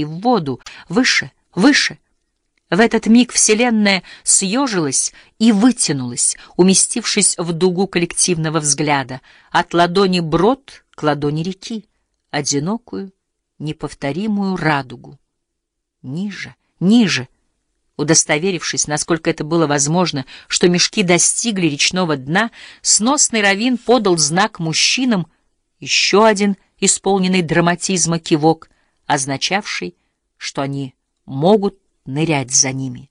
в воду, выше, выше. В этот миг Вселенная съежилась и вытянулась, уместившись в дугу коллективного взгляда, от ладони брод к ладони реки, одинокую, неповторимую радугу. Ниже, ниже, удостоверившись, насколько это было возможно, что мешки достигли речного дна, сносный равин подал знак мужчинам, еще один исполненный драматизма кивок, означавший, что они могут нырять за ними.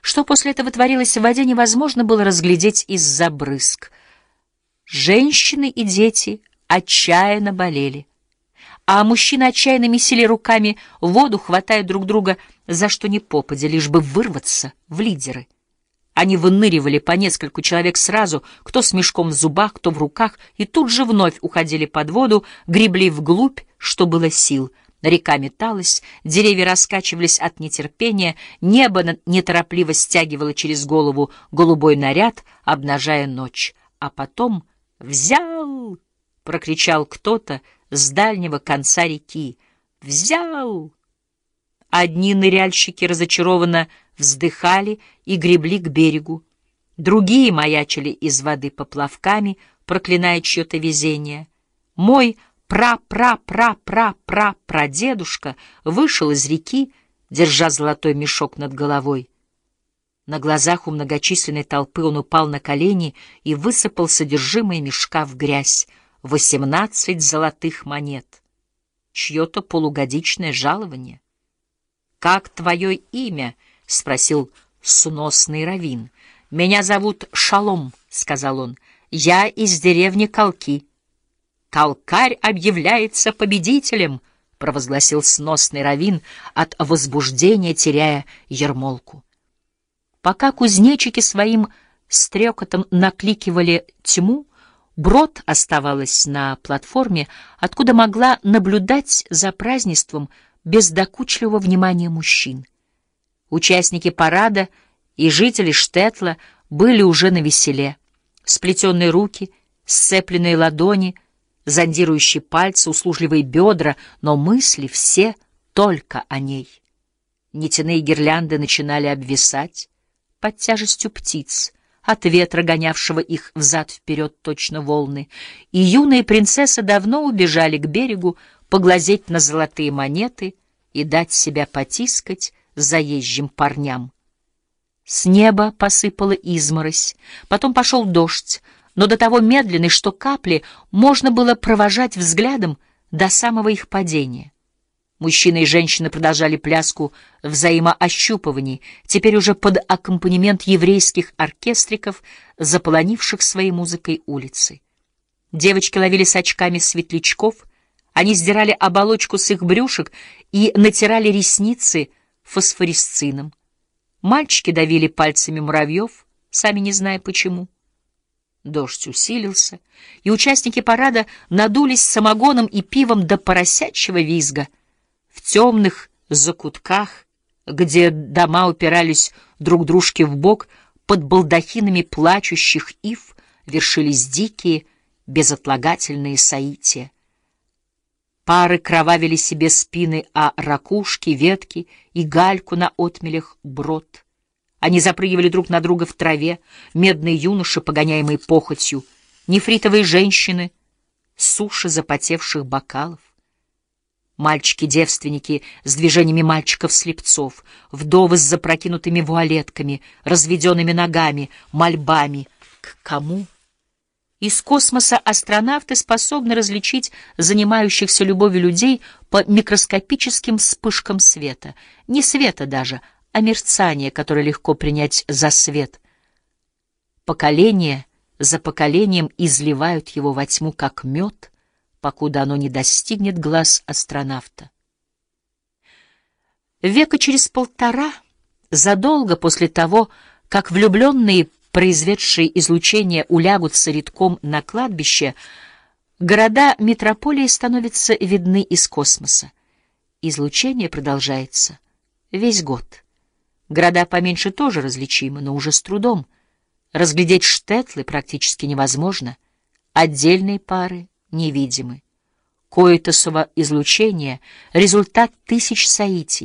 Что после этого творилось в воде, невозможно было разглядеть из-за брызг. Женщины и дети отчаянно болели, а мужчины отчаянно месили руками воду, хватая друг друга за что ни попадя, лишь бы вырваться в лидеры. Они выныривали по нескольку человек сразу, кто с мешком в зубах, кто в руках, и тут же вновь уходили под воду, гребли вглубь, что было сил — Река металась, деревья раскачивались от нетерпения, небо неторопливо стягивало через голову голубой наряд, обнажая ночь. А потом «Взял!» — прокричал кто-то с дальнего конца реки. «Взял!» Одни ныряльщики разочарованно вздыхали и гребли к берегу. Другие маячили из воды поплавками, проклиная чье-то везение. Мой пра-пра-пра-пра-пра-прадедушка вышел из реки, держа золотой мешок над головой. На глазах у многочисленной толпы он упал на колени и высыпал содержимое мешка в грязь — восемнадцать золотых монет. Чье-то полугодичное жалование. «Как твое имя?» — спросил сносный равин. «Меня зовут Шалом», — сказал он. «Я из деревни Колки». «Толкарь объявляется победителем!» — провозгласил сносный равин от возбуждения, теряя ермолку. Пока кузнечики своим стрекотом накликивали тьму, Брод оставалась на платформе, откуда могла наблюдать за празднеством без докучливого внимания мужчин. Участники парада и жители Штетла были уже на веселе. Сплетенные руки, сцепленные ладони — зондирующие пальцы, услужливые бедра, но мысли все только о ней. Нитяные гирлянды начинали обвисать под тяжестью птиц, от ветра, гонявшего их взад-вперед точно волны, и юные принцессы давно убежали к берегу поглазеть на золотые монеты и дать себя потискать заезжим парням. С неба посыпала изморозь, потом пошел дождь, но до того медленный, что капли можно было провожать взглядом до самого их падения. Мужчины и женщины продолжали пляску взаимоощупываний, теперь уже под аккомпанемент еврейских оркестриков, заполонивших своей музыкой улицы. Девочки ловили с очками светлячков, они сдирали оболочку с их брюшек и натирали ресницы фосфорисцином. Мальчики давили пальцами муравьев, сами не зная почему. Дождь усилился, и участники парада надулись самогоном и пивом до поросячьего визга. В темных закутках, где дома упирались друг дружке в бок, под балдахинами плачущих ив вершились дикие, безотлагательные соития. Пары кровавили себе спины о ракушки, ветки и гальку на отмелях брод. Они запрыгивали друг на друга в траве, медные юноши, погоняемые похотью, нефритовые женщины, суши запотевших бокалов. Мальчики-девственники с движениями мальчиков-слепцов, вдовы с запрокинутыми вуалетками, разведенными ногами, мольбами. К кому? Из космоса астронавты способны различить занимающихся любовью людей по микроскопическим вспышкам света. Не света даже, а мерцание, которое легко принять за свет. Поколение за поколением изливают его во тьму, как мед, покуда оно не достигнет глаз астронавта. Века через полтора, задолго после того, как влюбленные, произведшие излучение, улягутся редком на кладбище, города метрополии становятся видны из космоса. Излучение продолжается весь год. Города поменьше тоже различимы, но уже с трудом. Разглядеть штетлы практически невозможно. Отдельные пары невидимы. Коитосово излучение — результат тысяч соитий.